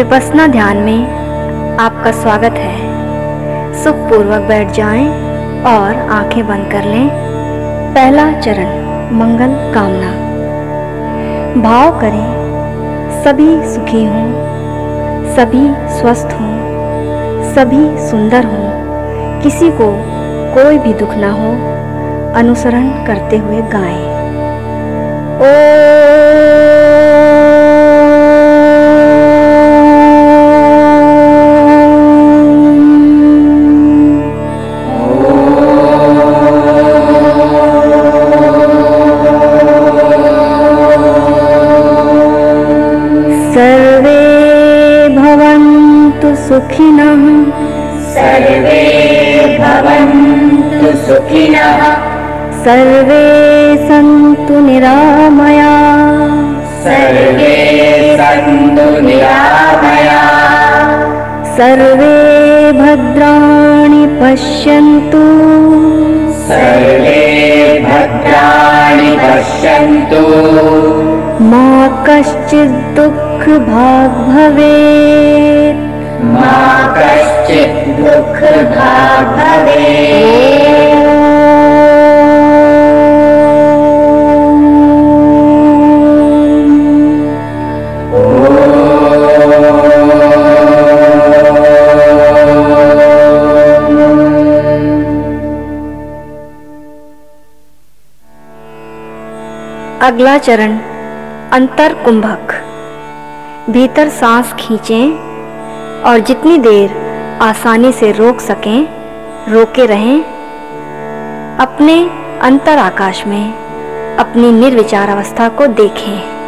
विपसना ध्यान में आपका स्वागत है। सुखपूर्वक बैठ जाएँ और आँखें बंद कर लें। पहला चरण, मंगल कामना। भाव करें, सभी सुखी हों, सभी स्वस्थ हों, सभी सुंदर हों, किसी को कोई भी दुख ना हो। अनुसरण करते हुए गाएँ। ओ कश्चित् दुःखभाग् भवेत्। मा कश्चित् दुःखभाग् भवेत् अगला चरण। अंतर कुंभक। भीतर सांस खींचें और जितनी देर आसानी से रोक सकें, रोके रहें। अपने अंतर आकाश में अपनी निर्विचार अवस्था को देखें।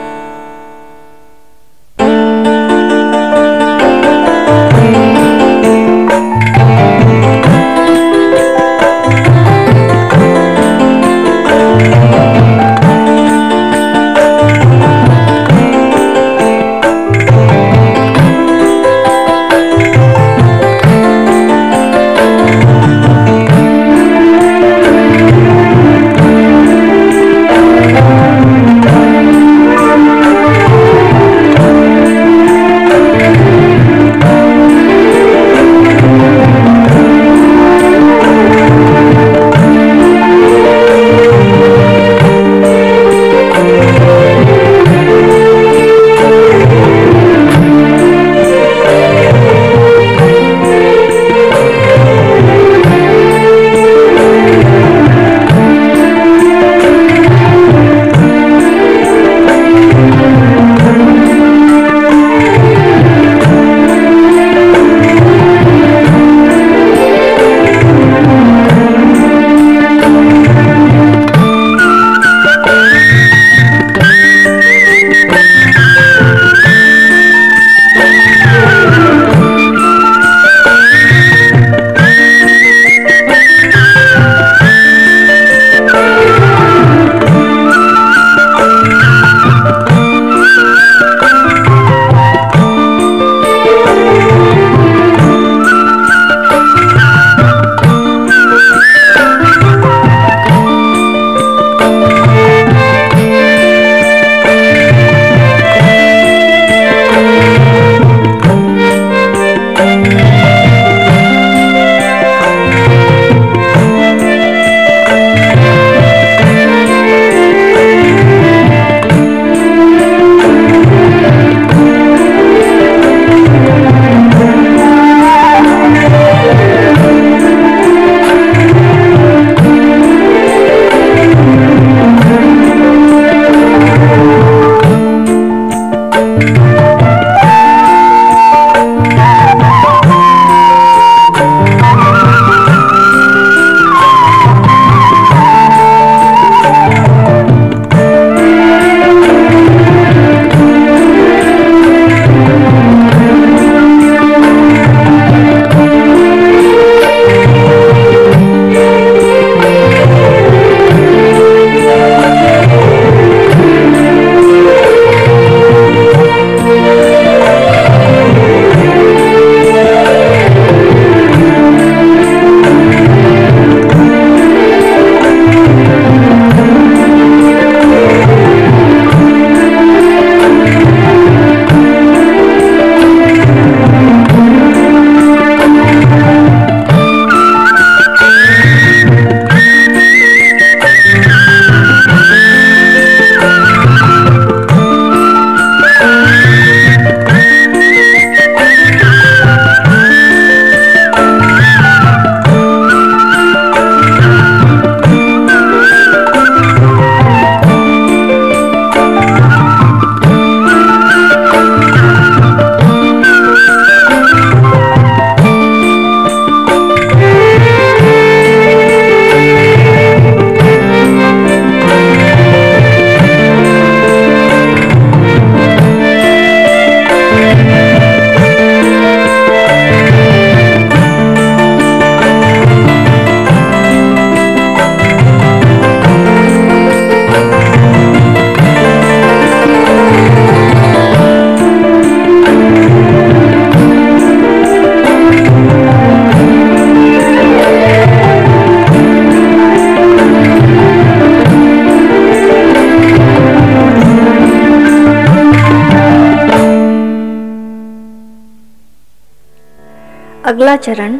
अगला चरण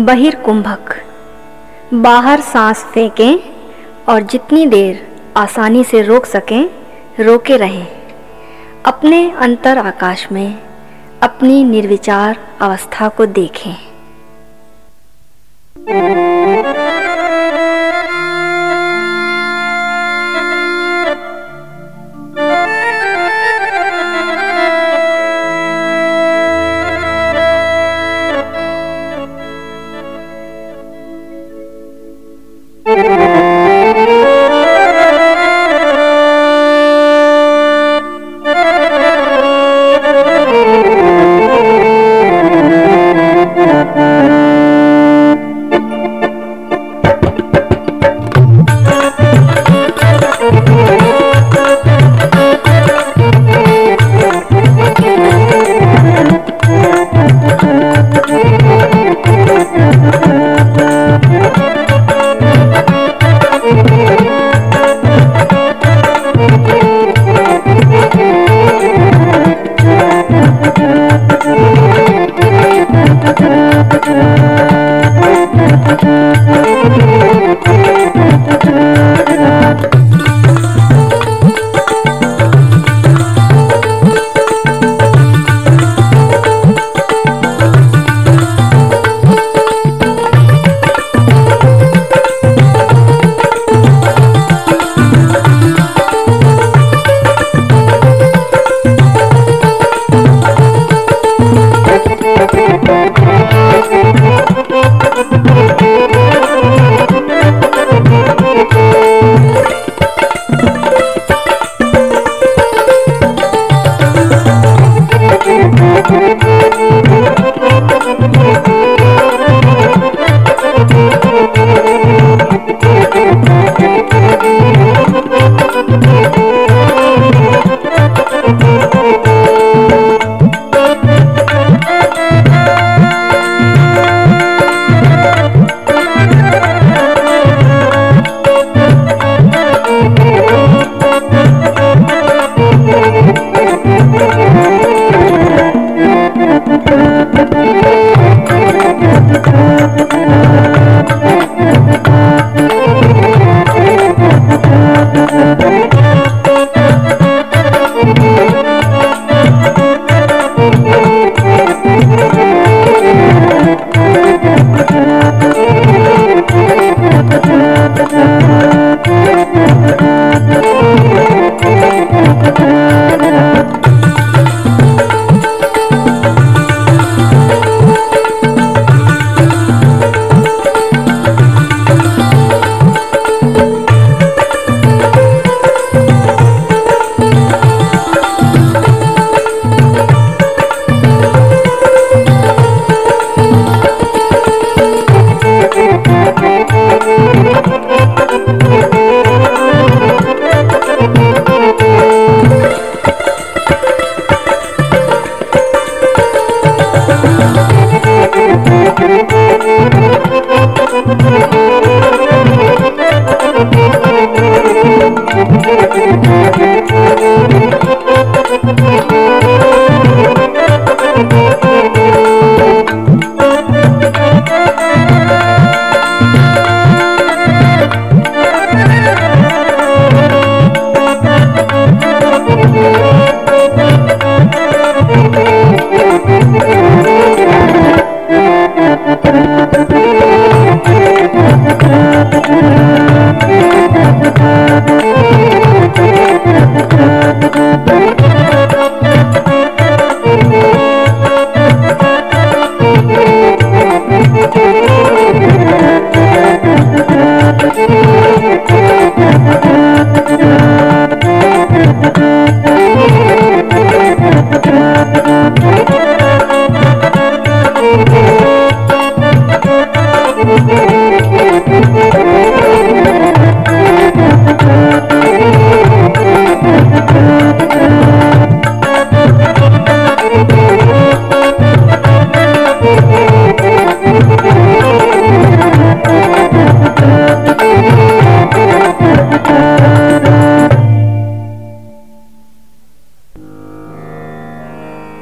बहिर्कुंभक। बाहर सांस फेंकें और जितनी देर आसानी से रोक सकें, रोके रहें। अपने अंतर आकाश में अपनी निर्विचार अवस्था को देखें।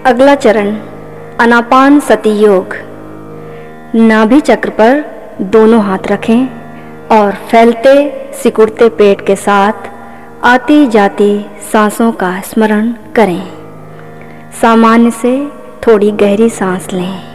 अगला चरण, अनापान सती योग नाभि चक्र पर दोनों हाथ रखें और फैलते, सिकुड़ते पेट के साथ आती जाती सांसों का स्मरण करें सामान्य से थोड़ी गहरी सांस लें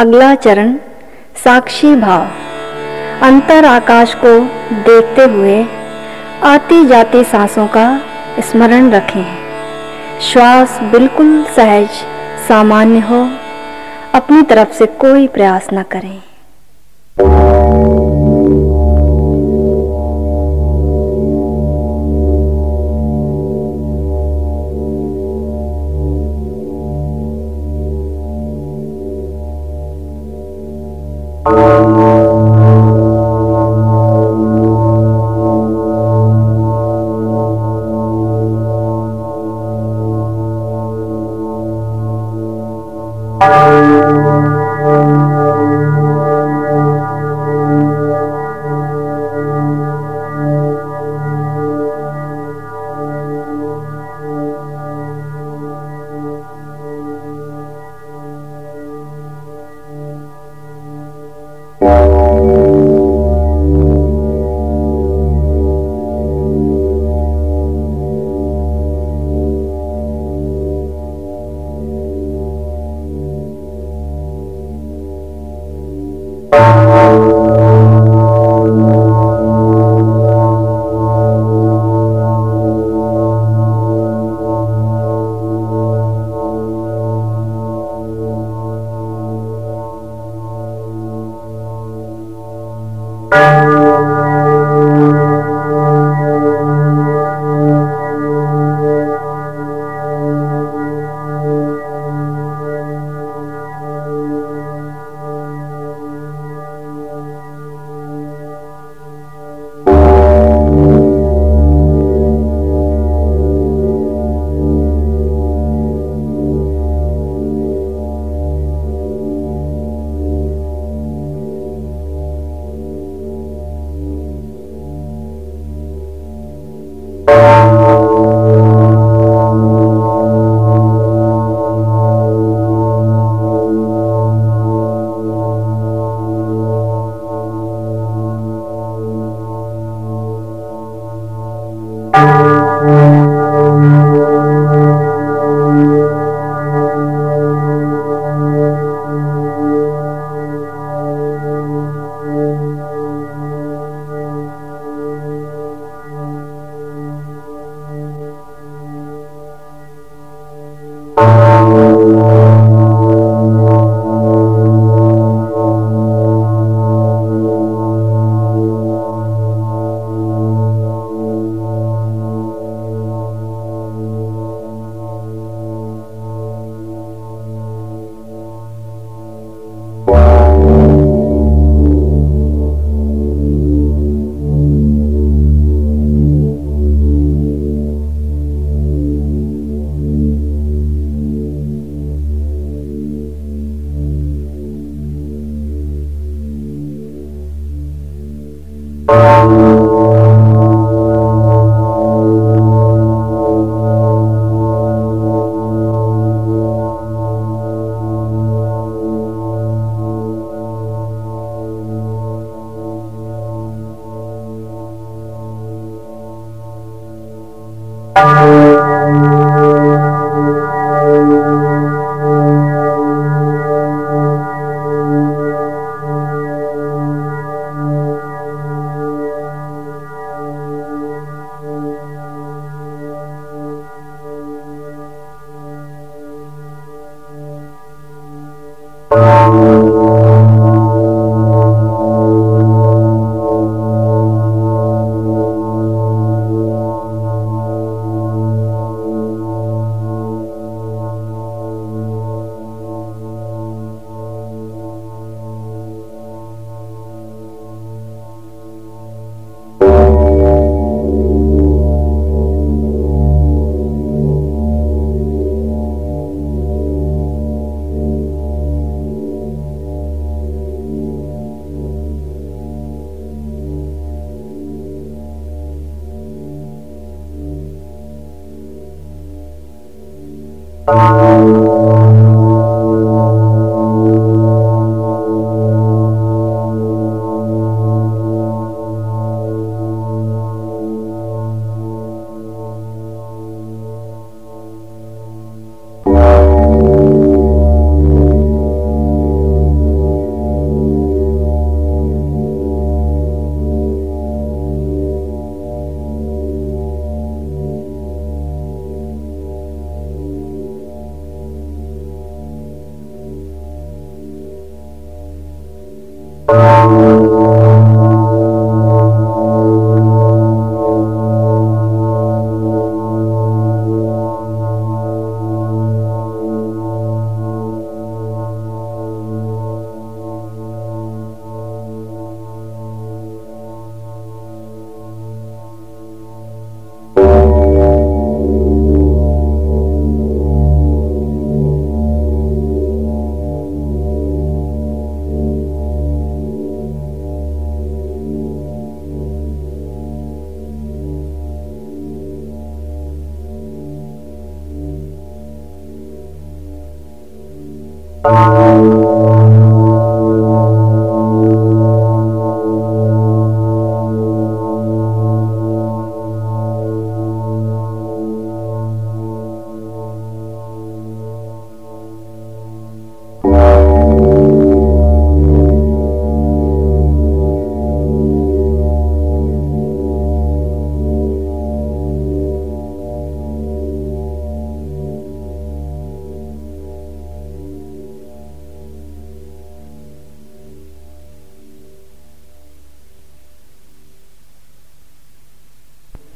अगला चरण साक्षी भाव। अंतर आकाश को देखते हुए आती जाती सांसों का स्मरण रखें। श्वास बिल्कुल सहज, सामान्य हो। अपनी तरफ़ से कोई प्रयास न करें।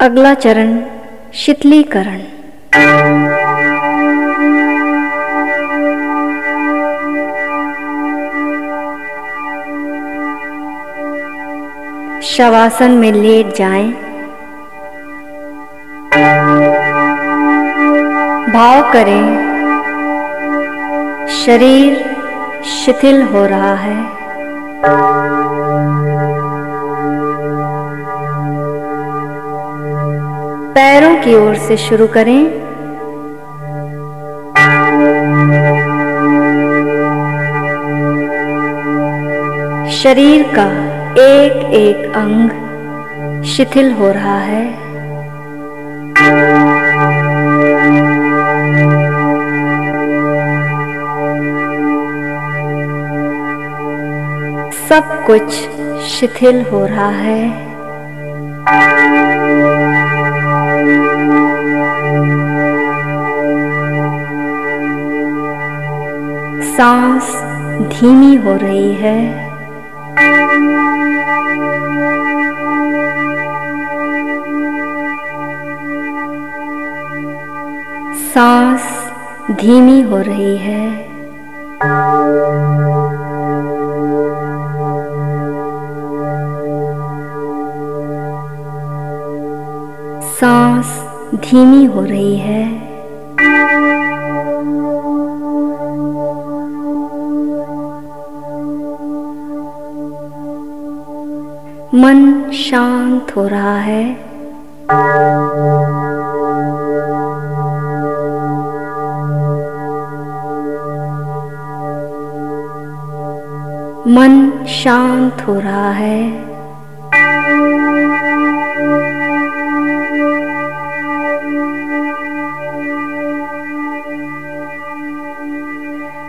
अगला चरण शीतलीकरण शवासन में लेट जाएँ। भाव करें शरीर शिथिल हो रहा है पैरों की ओर से शुरू करें। शरीर का एक एक अंग शिथिल हो रहा है। सब कुछ शिथिल हो रहा है। सांस धीमी हो रही है। सांस धीमी हो रही है। सांस धीमी हो रही है। शांत हो रहा है। मन शांत हो रहा है।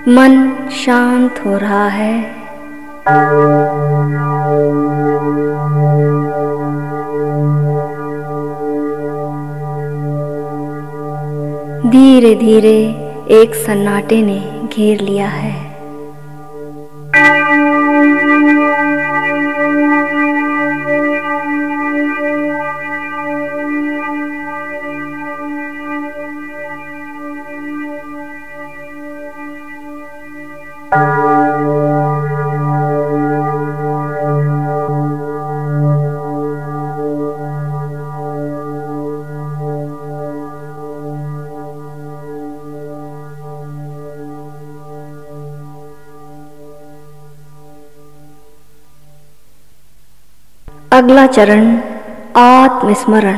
मन शांत हो रहा है। धीरे धीरे एक सन्नाटे ने घेर लिया है। अगला चरण आत्मस्मरण।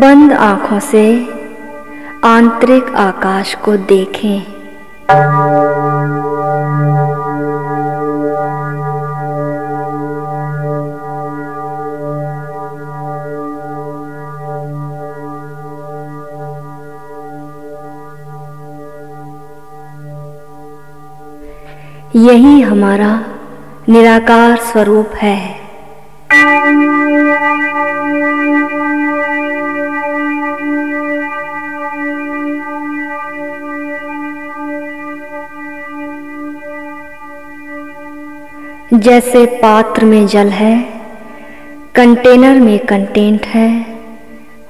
बंद आँखों से आंतरिक आकाश को देखें। यही हमारा निराकार स्वरूप है। जैसे पात्र में जल है, कंटेनर में कंटेंट है,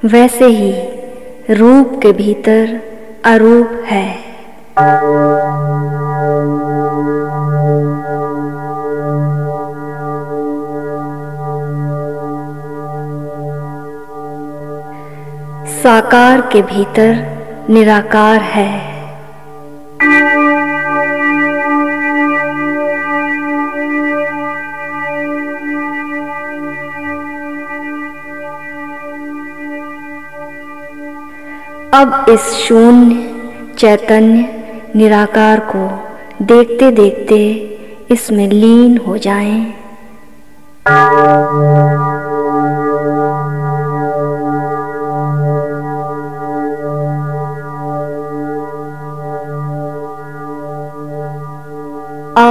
वैसे ही रूप के भीतर अरूप है। साकार के भीतर निराकार है अब इस शून्य चैतन्य निराकार को देखते देखते इसमें लीन हो जाएँ।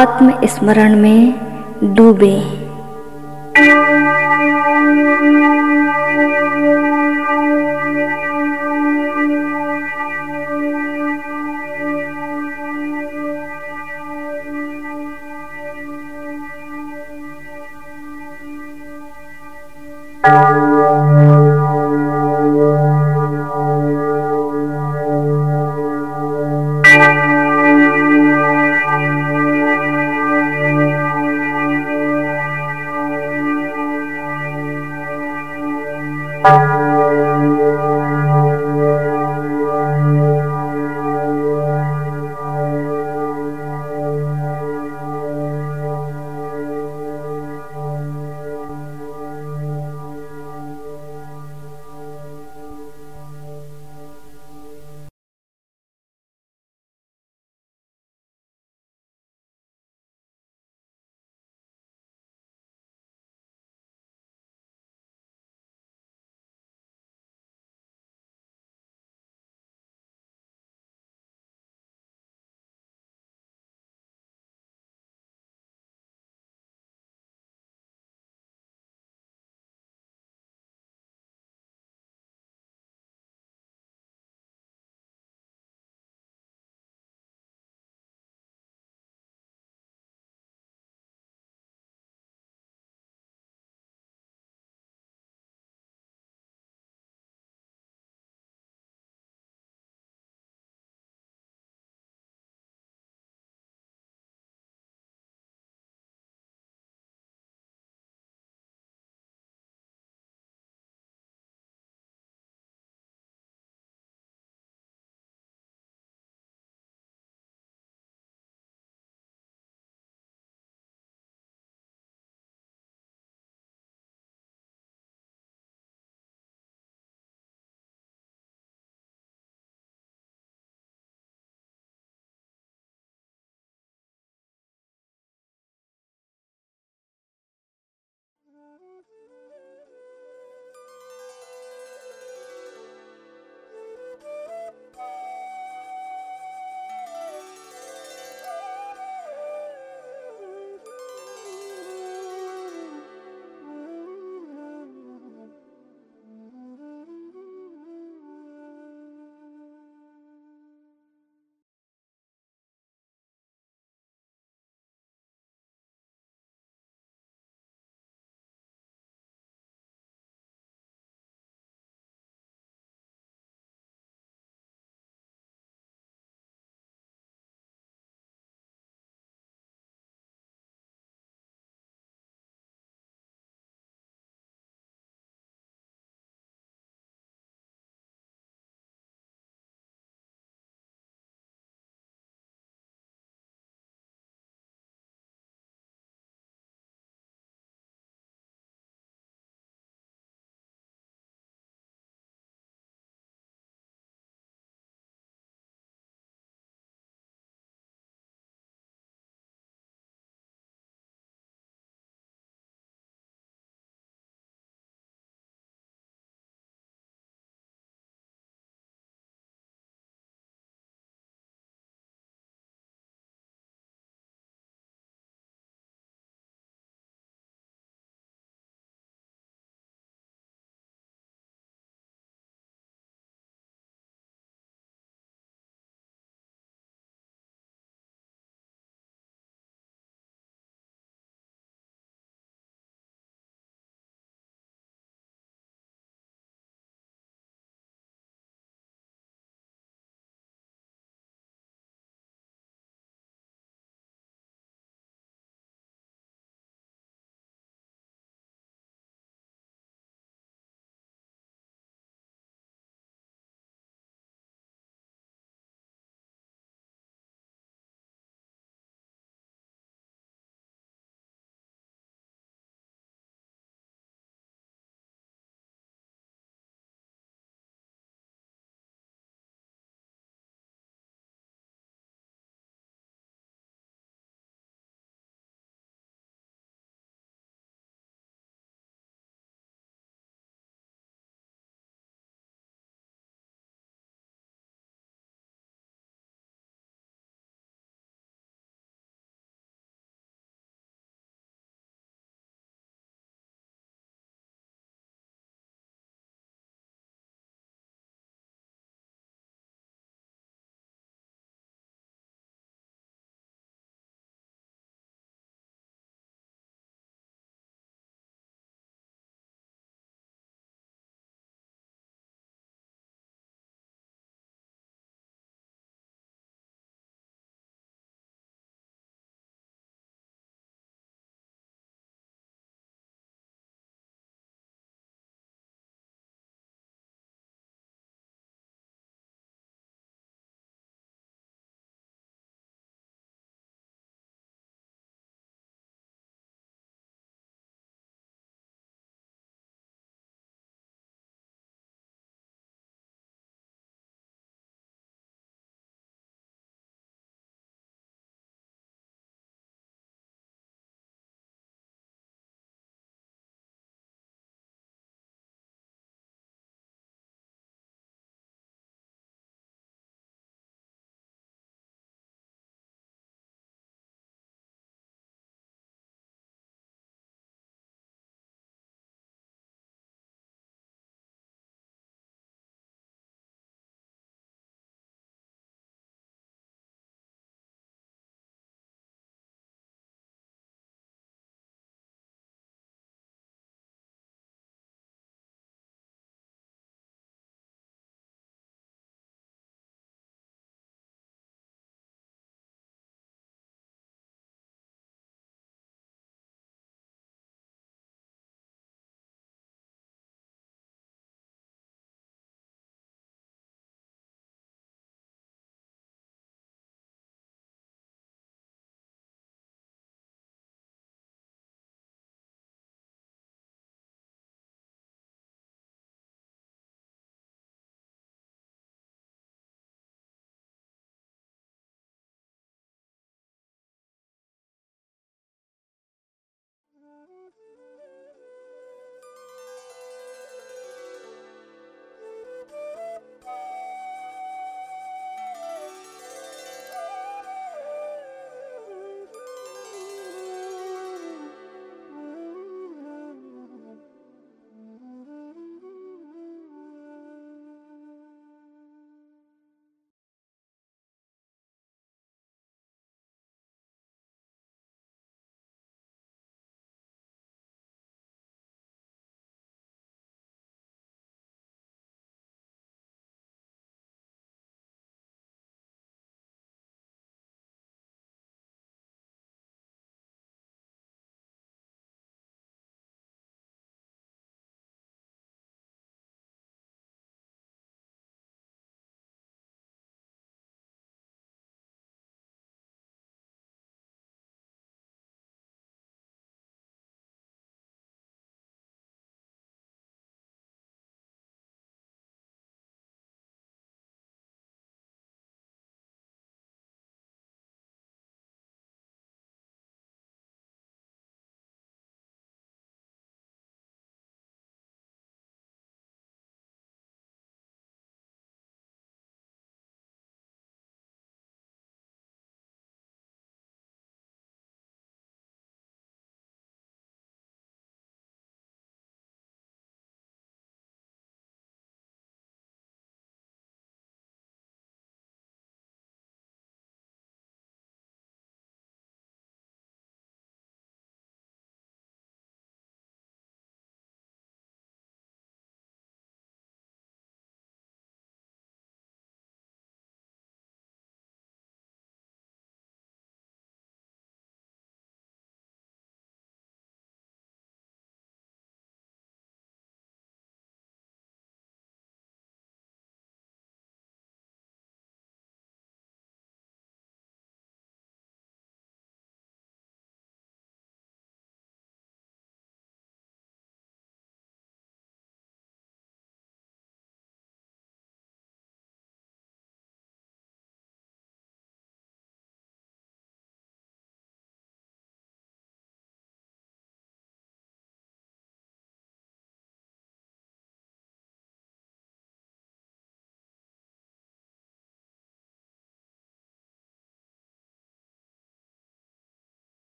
आत्म स्मरण में डूबे।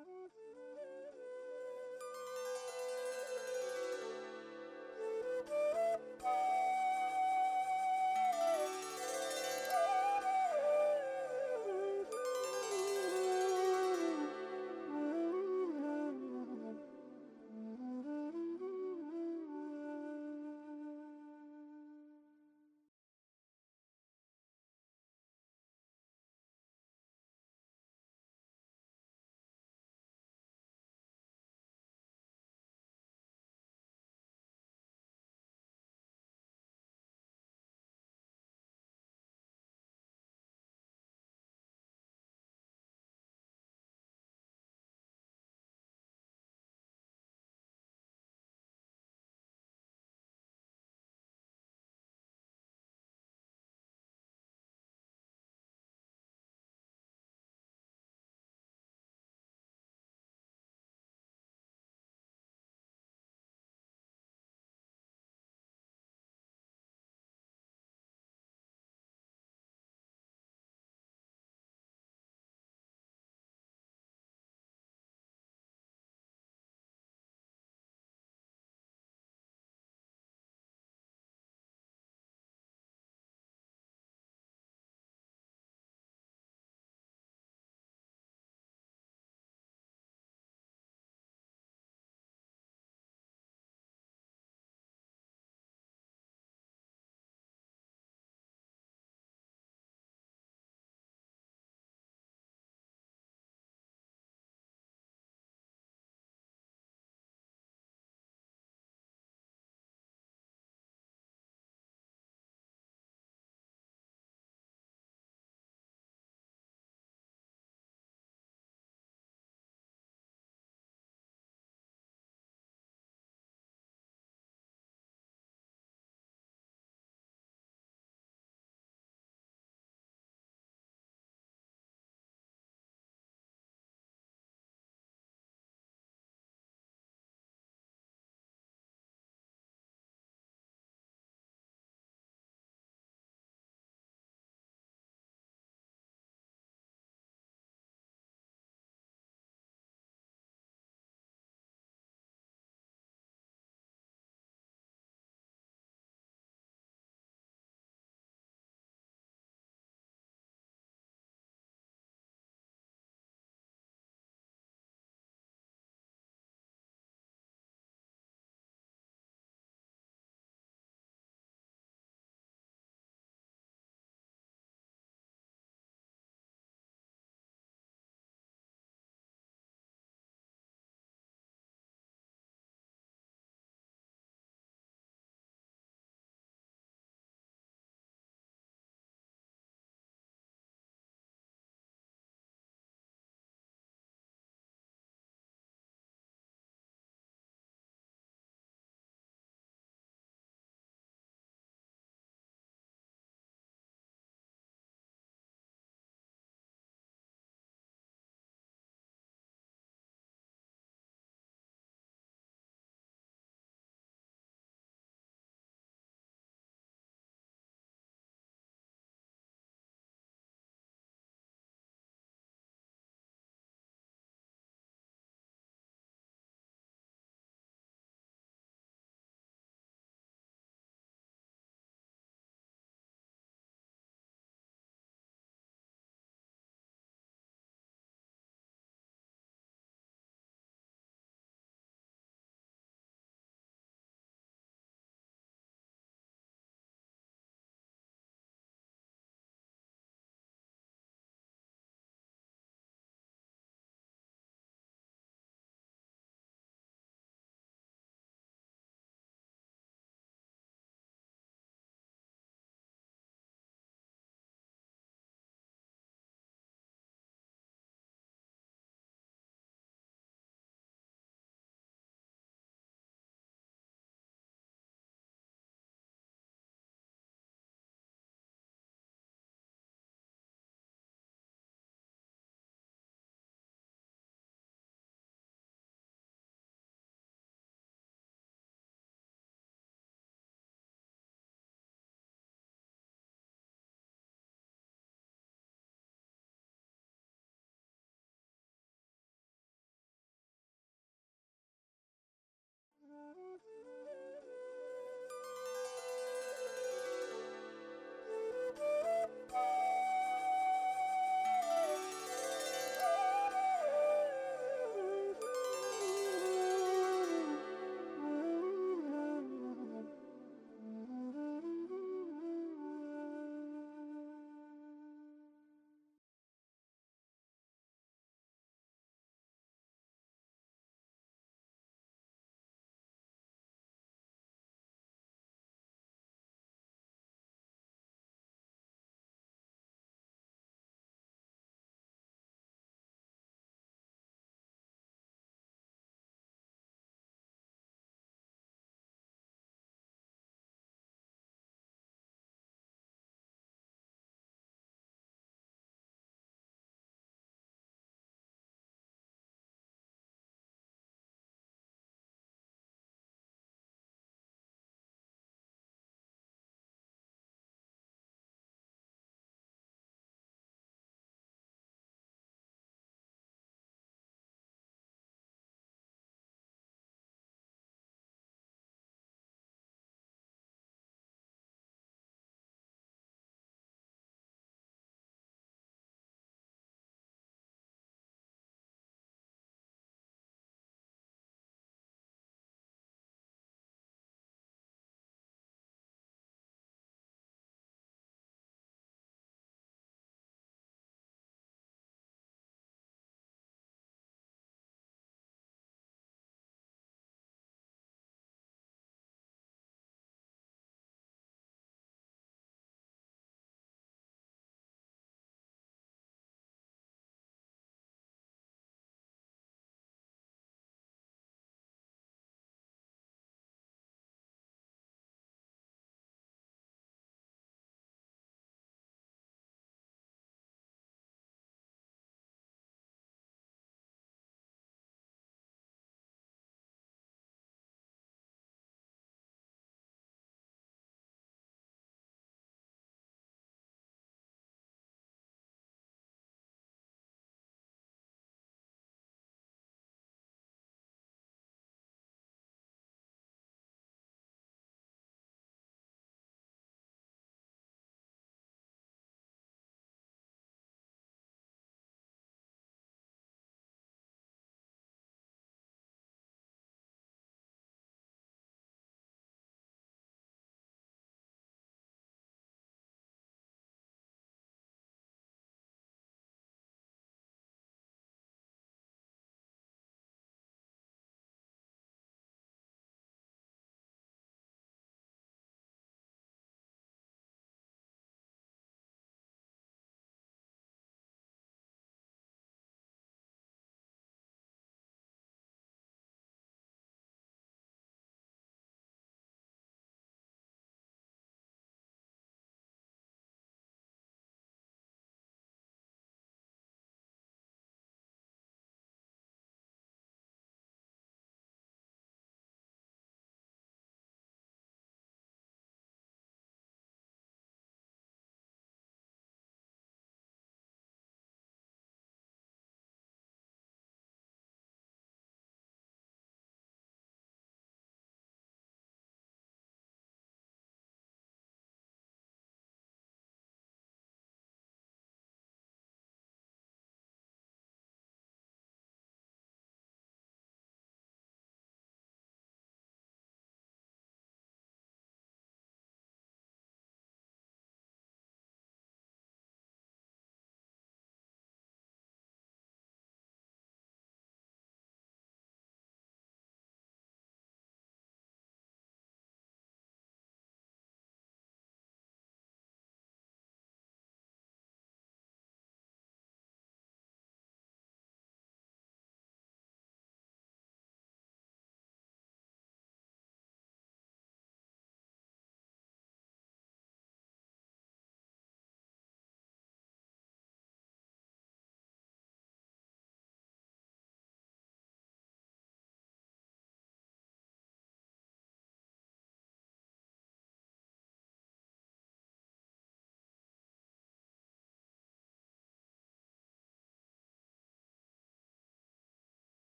Mm-hmm.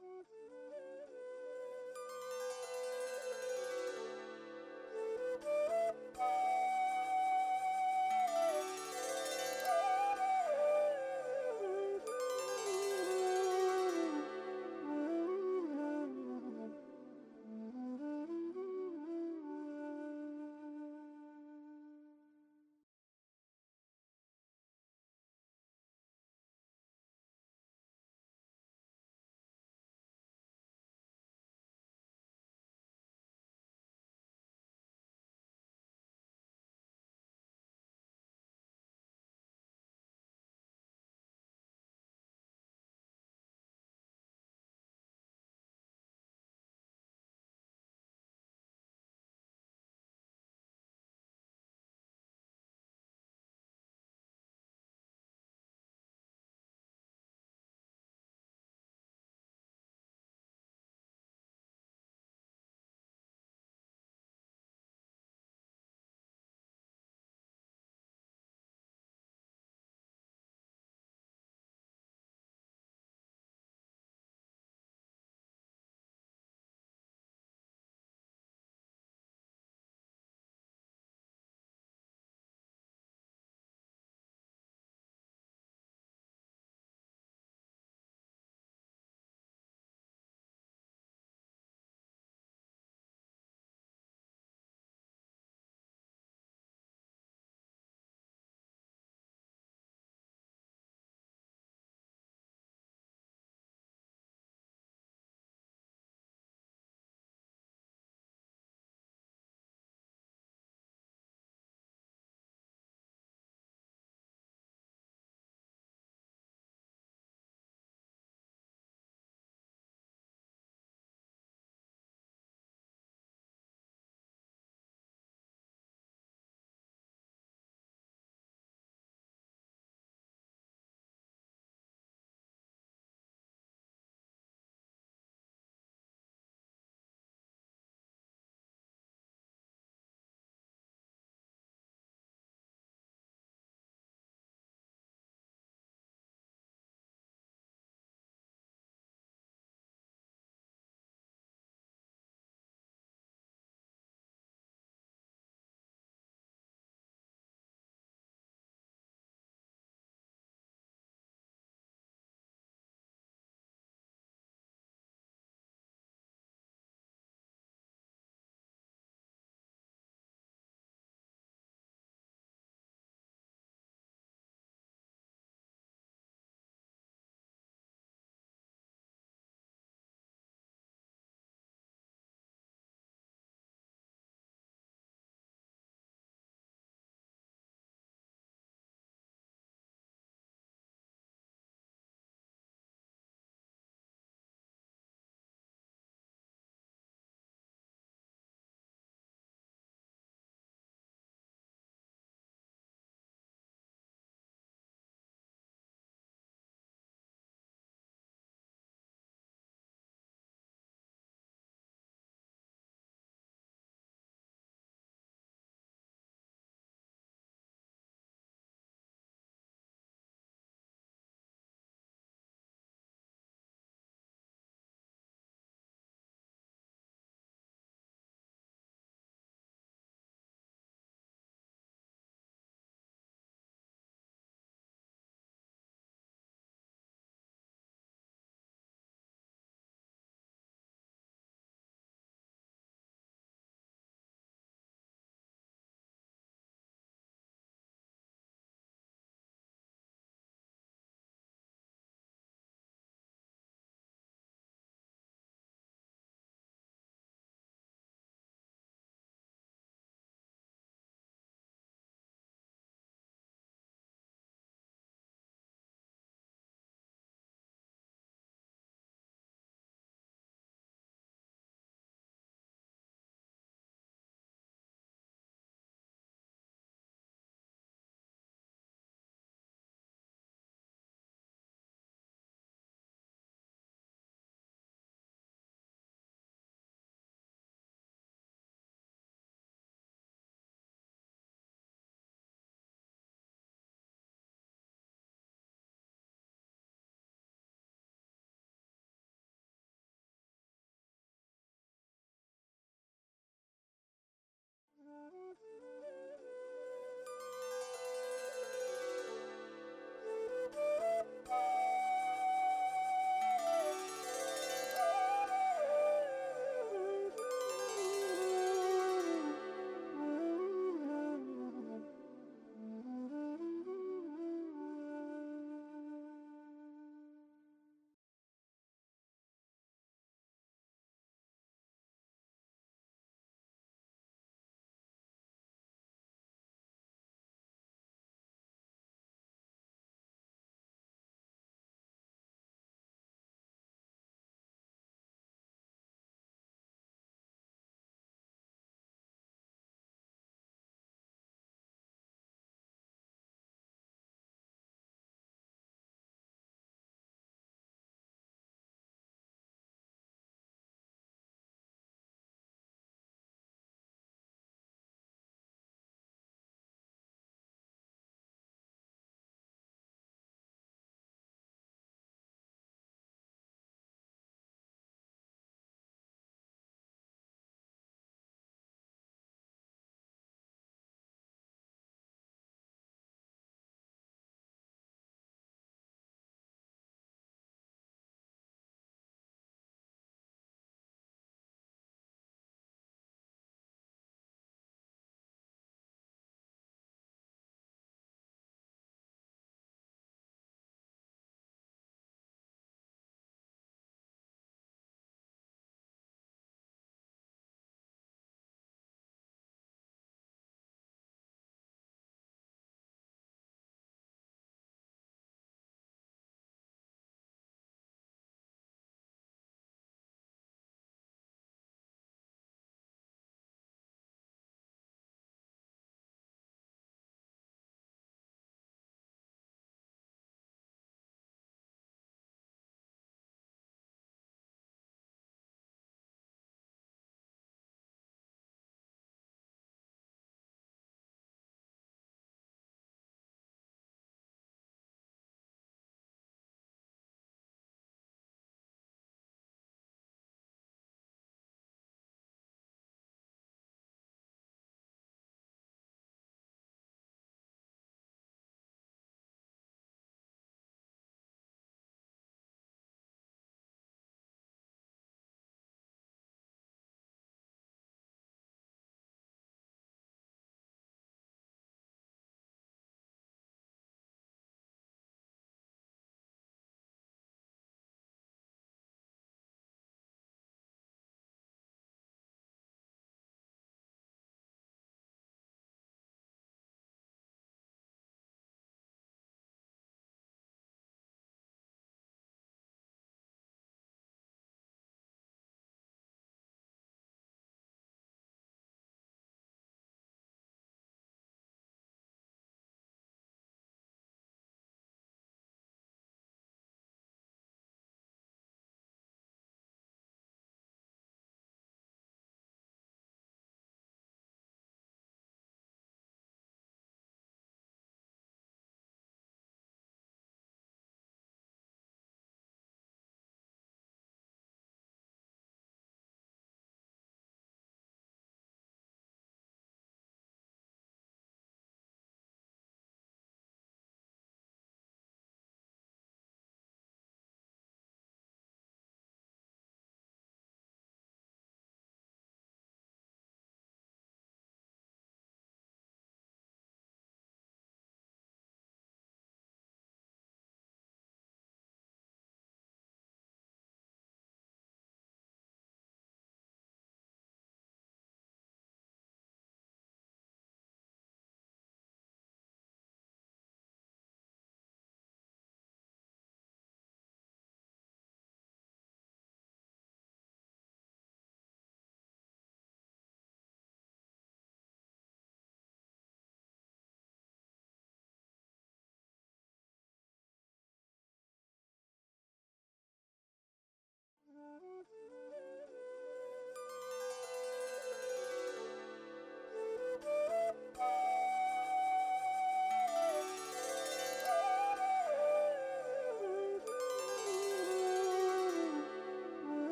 Thank you. Mm-hmm.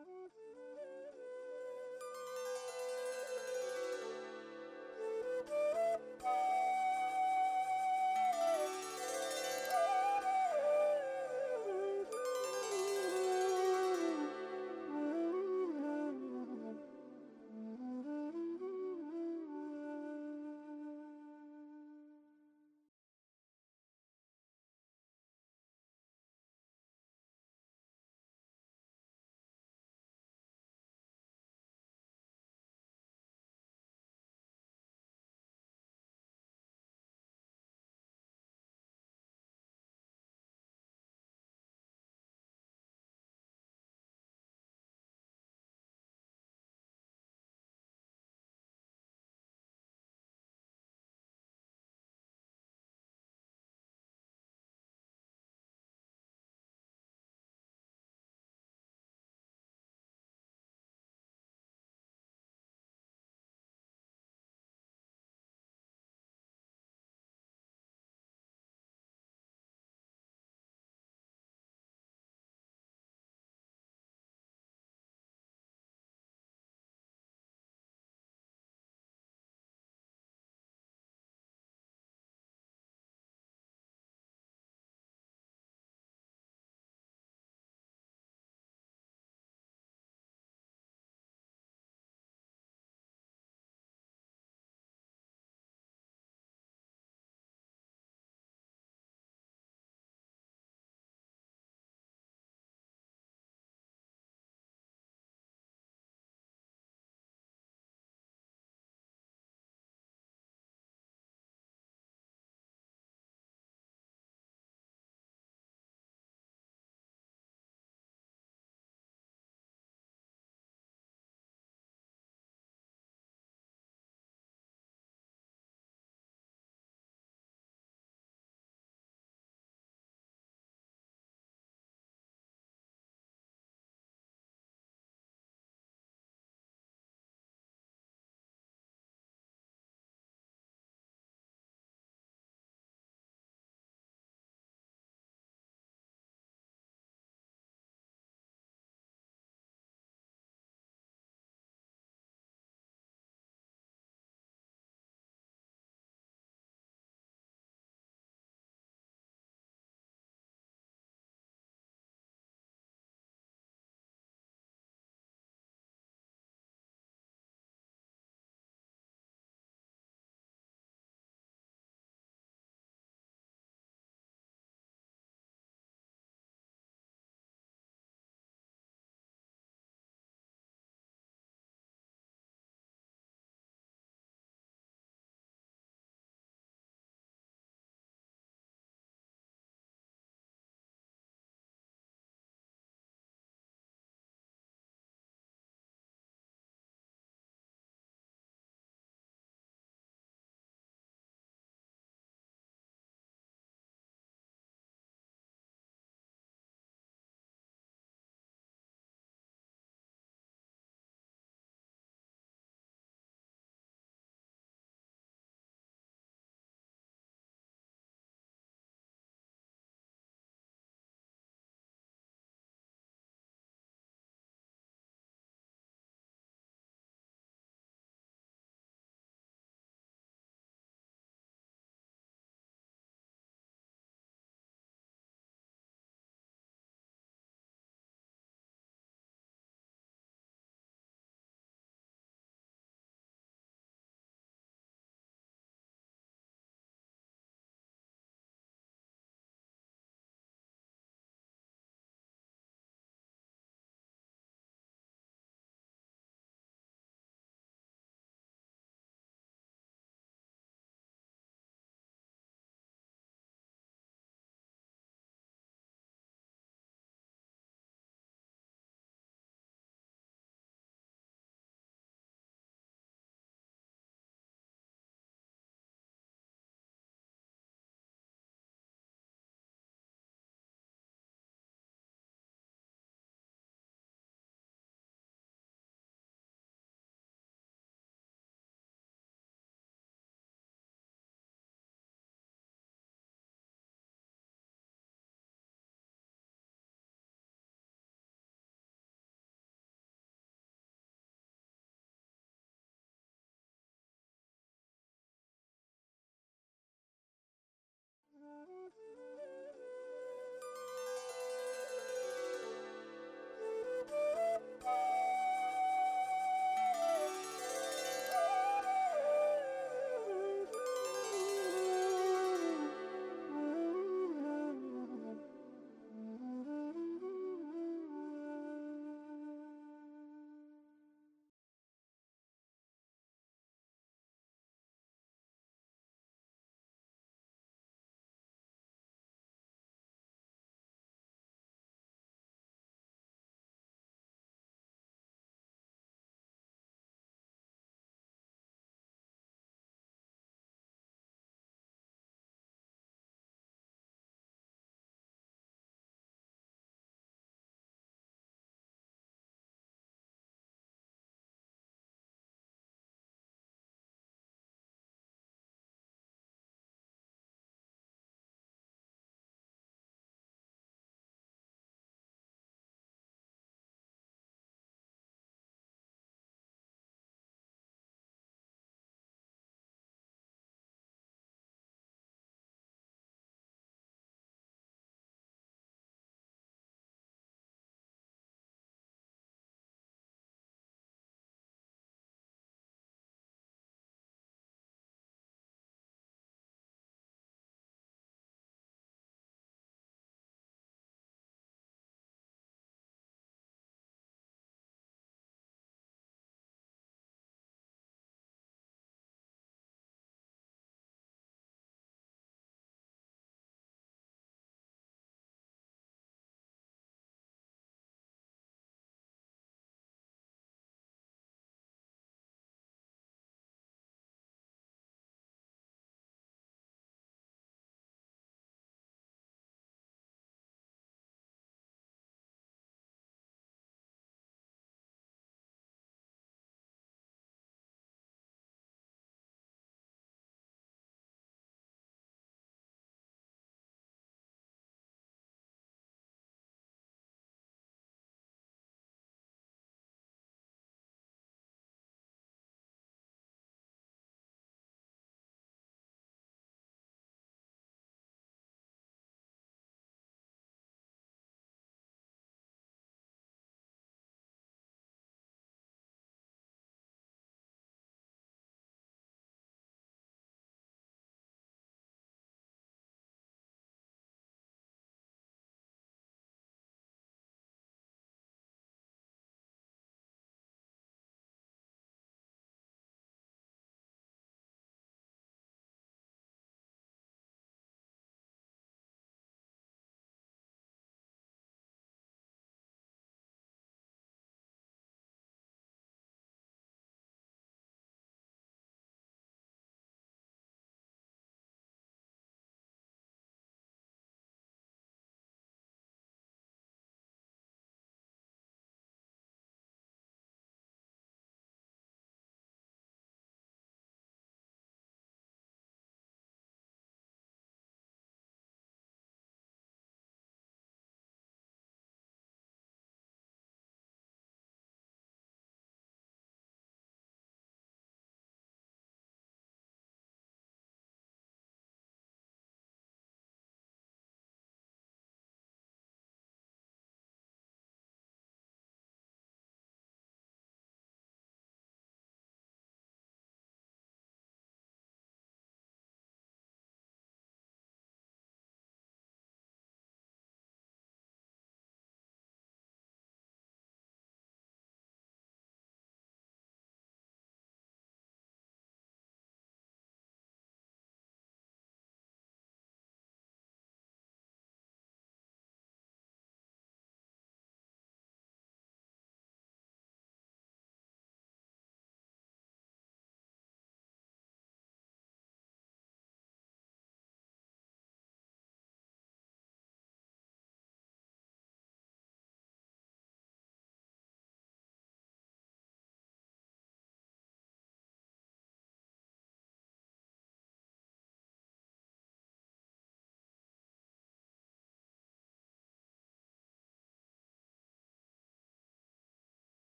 Mm-hmm.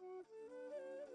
Mm-hmm.